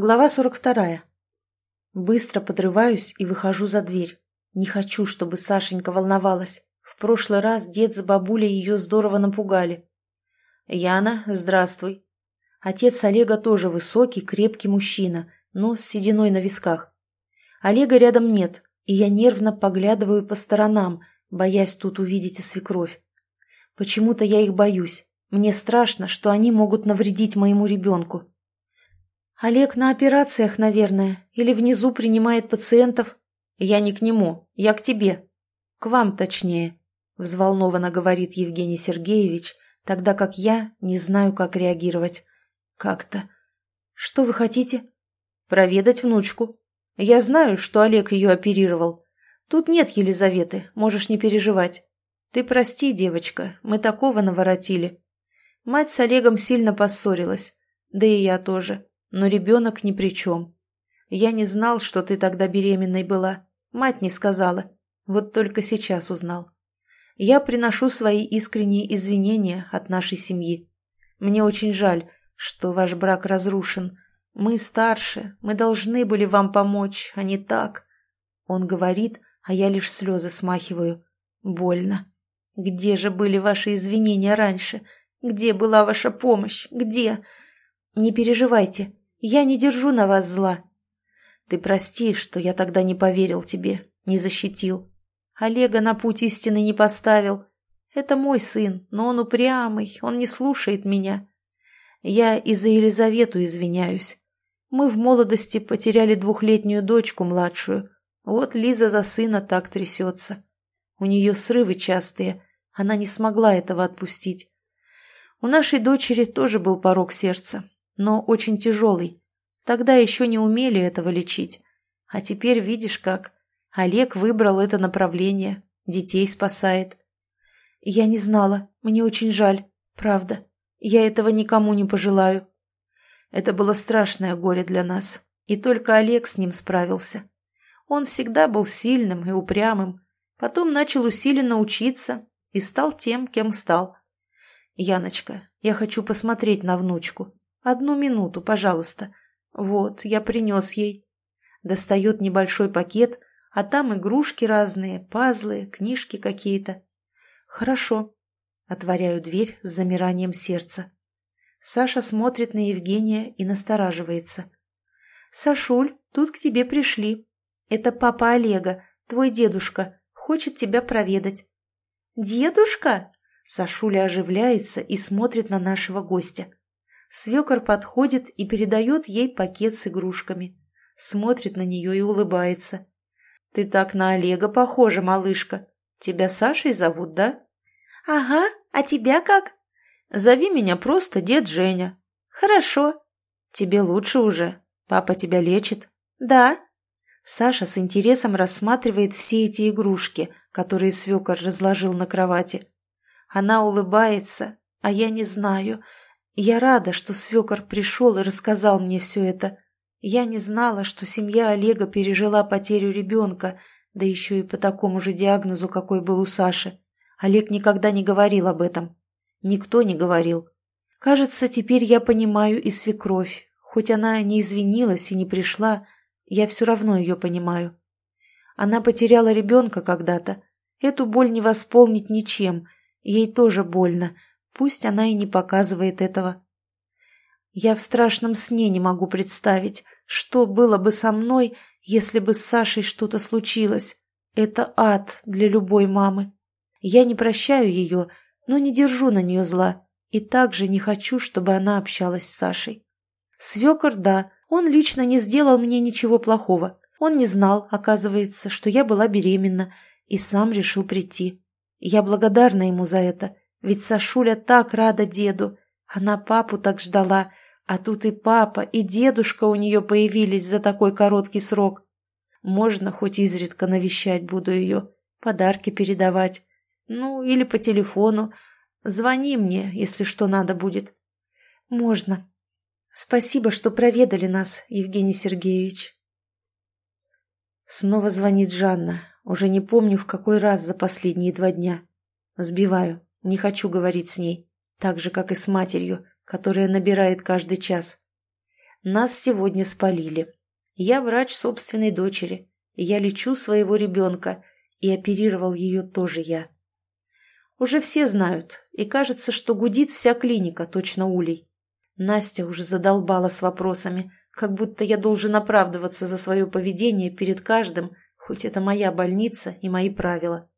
Глава 42. Быстро подрываюсь и выхожу за дверь. Не хочу, чтобы Сашенька волновалась. В прошлый раз дед с бабулей ее здорово напугали. «Яна, здравствуй». Отец Олега тоже высокий, крепкий мужчина, но с сединой на висках. Олега рядом нет, и я нервно поглядываю по сторонам, боясь тут увидеть и свекровь. Почему-то я их боюсь. Мне страшно, что они могут навредить моему ребенку. «Олег на операциях, наверное, или внизу принимает пациентов?» «Я не к нему, я к тебе. К вам, точнее», — взволнованно говорит Евгений Сергеевич, тогда как я не знаю, как реагировать. «Как-то...» «Что вы хотите?» «Проведать внучку. Я знаю, что Олег ее оперировал. Тут нет Елизаветы, можешь не переживать. Ты прости, девочка, мы такого наворотили. Мать с Олегом сильно поссорилась, да и я тоже. Но ребенок ни при чем. Я не знал, что ты тогда беременной была. Мать не сказала. Вот только сейчас узнал. Я приношу свои искренние извинения от нашей семьи. Мне очень жаль, что ваш брак разрушен. Мы старше, мы должны были вам помочь, а не так. Он говорит, а я лишь слезы смахиваю. Больно. Где же были ваши извинения раньше? Где была ваша помощь? Где? Не переживайте, я не держу на вас зла. Ты прости, что я тогда не поверил тебе, не защитил. Олега на путь истины не поставил. Это мой сын, но он упрямый, он не слушает меня. Я и за Елизавету извиняюсь. Мы в молодости потеряли двухлетнюю дочку младшую. Вот Лиза за сына так трясется. У нее срывы частые, она не смогла этого отпустить. У нашей дочери тоже был порог сердца, но очень тяжелый. Тогда еще не умели этого лечить. А теперь видишь как. Олег выбрал это направление, детей спасает. Я не знала, мне очень жаль, правда. Я этого никому не пожелаю. Это было страшное горе для нас, и только Олег с ним справился. Он всегда был сильным и упрямым, потом начал усиленно учиться и стал тем, кем стал. Яночка, я хочу посмотреть на внучку. Одну минуту, пожалуйста. Вот, я принес ей. Достает небольшой пакет, а там игрушки разные, пазлы, книжки какие-то. Хорошо. Отворяю дверь с замиранием сердца. Саша смотрит на Евгения и настораживается. «Сашуль, тут к тебе пришли. Это папа Олега, твой дедушка, хочет тебя проведать». «Дедушка?» Сашуля оживляется и смотрит на нашего гостя. Свекор подходит и передает ей пакет с игрушками. Смотрит на нее и улыбается. «Ты так на Олега похожа, малышка. Тебя Сашей зовут, да?» «Ага, а тебя как?» «Зови меня просто дед Женя». «Хорошо». «Тебе лучше уже? Папа тебя лечит?» «Да». Саша с интересом рассматривает все эти игрушки, которые свекор разложил на кровати. Она улыбается, а я не знаю, я рада, что свекор пришел и рассказал мне все это. Я не знала, что семья Олега пережила потерю ребенка, да еще и по такому же диагнозу, какой был у Саши. Олег никогда не говорил об этом. Никто не говорил. Кажется, теперь я понимаю и свекровь. Хоть она не извинилась и не пришла, я все равно ее понимаю. Она потеряла ребенка когда-то. Эту боль не восполнить ничем. Ей тоже больно, Пусть она и не показывает этого. Я в страшном сне не могу представить, что было бы со мной, если бы с Сашей что-то случилось. Это ад для любой мамы. Я не прощаю ее, но не держу на нее зла. И также не хочу, чтобы она общалась с Сашей. Свекор, да, он лично не сделал мне ничего плохого. Он не знал, оказывается, что я была беременна, и сам решил прийти. Я благодарна ему за это ведь Сашуля так рада деду. Она папу так ждала, а тут и папа, и дедушка у нее появились за такой короткий срок. Можно хоть изредка навещать буду ее, подарки передавать. Ну, или по телефону. Звони мне, если что надо будет. Можно. Спасибо, что проведали нас, Евгений Сергеевич. Снова звонит Жанна. Уже не помню, в какой раз за последние два дня. Сбиваю. Не хочу говорить с ней, так же, как и с матерью, которая набирает каждый час. Нас сегодня спалили. Я врач собственной дочери. Я лечу своего ребенка, и оперировал ее тоже я. Уже все знают, и кажется, что гудит вся клиника, точно улей. Настя уже задолбала с вопросами, как будто я должен оправдываться за свое поведение перед каждым, хоть это моя больница и мои правила.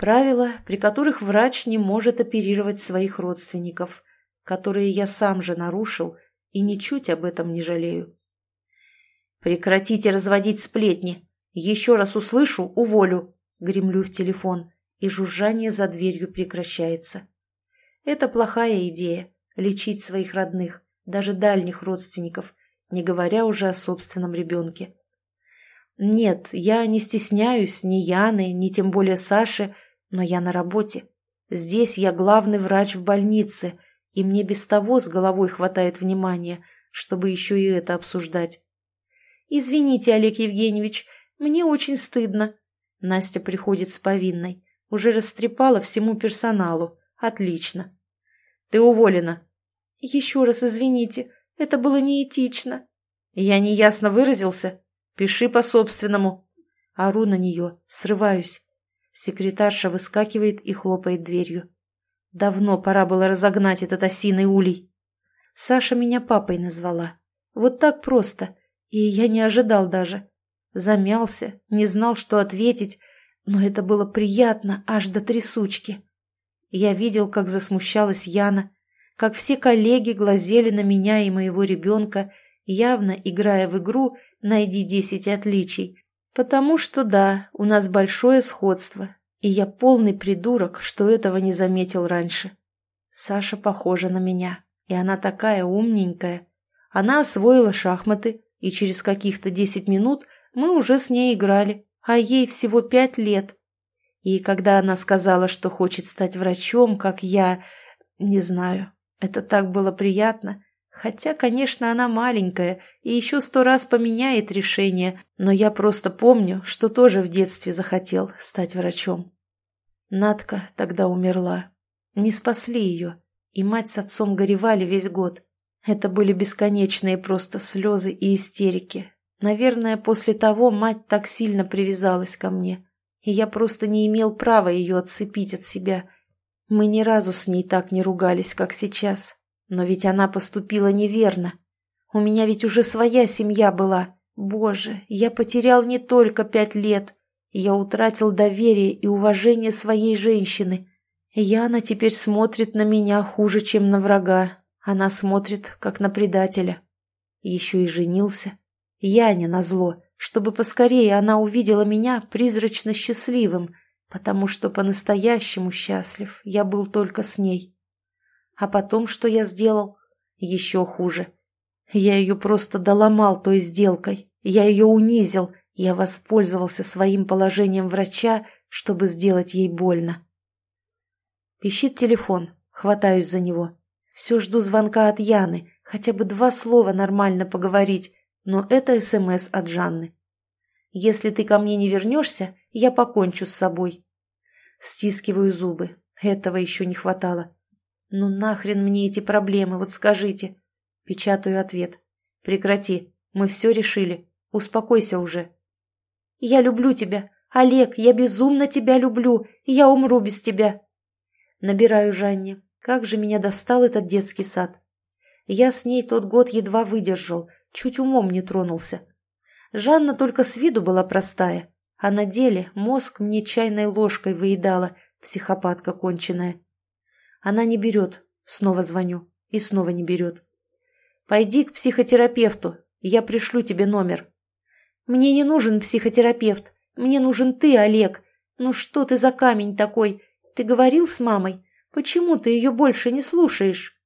Правила, при которых врач не может оперировать своих родственников, которые я сам же нарушил и ничуть об этом не жалею. «Прекратите разводить сплетни. Еще раз услышу – уволю», – гремлю в телефон, и жужжание за дверью прекращается. Это плохая идея – лечить своих родных, даже дальних родственников, не говоря уже о собственном ребенке. Нет, я не стесняюсь ни Яны, ни тем более Саши, но я на работе. Здесь я главный врач в больнице, и мне без того с головой хватает внимания, чтобы еще и это обсуждать. «Извините, Олег Евгеньевич, мне очень стыдно». Настя приходит с повинной. Уже растрепала всему персоналу. Отлично. «Ты уволена». «Еще раз извините, это было неэтично». «Я неясно выразился?» Пиши по-собственному. Ору на нее, срываюсь. Секретарша выскакивает и хлопает дверью. Давно пора было разогнать этот осиный улей. Саша меня папой назвала. Вот так просто. И я не ожидал даже. Замялся, не знал, что ответить, но это было приятно аж до трясучки. Я видел, как засмущалась Яна, как все коллеги глазели на меня и моего ребенка, явно играя в игру найди десять отличий. Потому что да, у нас большое сходство, и я полный придурок, что этого не заметил раньше. Саша похожа на меня, и она такая умненькая. Она освоила шахматы, и через каких-то десять минут мы уже с ней играли, а ей всего пять лет. И когда она сказала, что хочет стать врачом, как я, не знаю, это так было приятно, Хотя, конечно, она маленькая и еще сто раз поменяет решение, но я просто помню, что тоже в детстве захотел стать врачом. Надка тогда умерла. Не спасли ее, и мать с отцом горевали весь год. Это были бесконечные просто слезы и истерики. Наверное, после того мать так сильно привязалась ко мне, и я просто не имел права ее отцепить от себя. Мы ни разу с ней так не ругались, как сейчас. Но ведь она поступила неверно. У меня ведь уже своя семья была. Боже, я потерял не только пять лет. Я утратил доверие и уважение своей женщины. Яна теперь смотрит на меня хуже, чем на врага. Она смотрит, как на предателя. Еще и женился. Яне назло, чтобы поскорее она увидела меня призрачно счастливым, потому что по-настоящему счастлив я был только с ней. А потом что я сделал? Еще хуже. Я ее просто доломал той сделкой. Я ее унизил. Я воспользовался своим положением врача, чтобы сделать ей больно. Пищит телефон. Хватаюсь за него. Все жду звонка от Яны. Хотя бы два слова нормально поговорить. Но это СМС от Жанны. Если ты ко мне не вернешься, я покончу с собой. Стискиваю зубы. Этого еще не хватало. «Ну нахрен мне эти проблемы, вот скажите?» Печатаю ответ. «Прекрати, мы все решили. Успокойся уже». «Я люблю тебя. Олег, я безумно тебя люблю. Я умру без тебя». Набираю Жанне. Как же меня достал этот детский сад. Я с ней тот год едва выдержал, чуть умом не тронулся. Жанна только с виду была простая, а на деле мозг мне чайной ложкой выедала, психопатка конченая. Она не берет. Снова звоню. И снова не берет. Пойди к психотерапевту. Я пришлю тебе номер. Мне не нужен психотерапевт. Мне нужен ты, Олег. Ну что ты за камень такой? Ты говорил с мамой? Почему ты ее больше не слушаешь?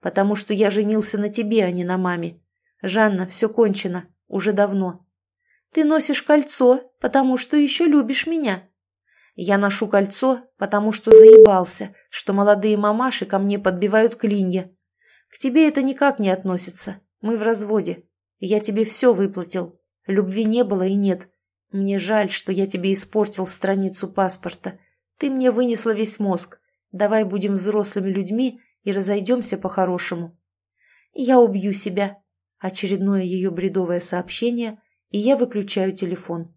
Потому что я женился на тебе, а не на маме. Жанна, все кончено. Уже давно. Ты носишь кольцо, потому что еще любишь меня. Я ношу кольцо, потому что заебался, что молодые мамаши ко мне подбивают клинья. К тебе это никак не относится. Мы в разводе. Я тебе все выплатил. Любви не было и нет. Мне жаль, что я тебе испортил страницу паспорта. Ты мне вынесла весь мозг. Давай будем взрослыми людьми и разойдемся по-хорошему. Я убью себя. Очередное ее бредовое сообщение, и я выключаю телефон.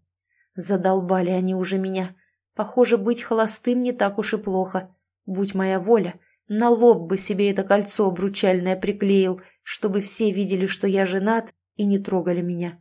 Задолбали они уже меня. Похоже, быть холостым не так уж и плохо. Будь моя воля, на лоб бы себе это кольцо обручальное приклеил, чтобы все видели, что я женат, и не трогали меня.